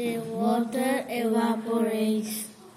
the water evaporates.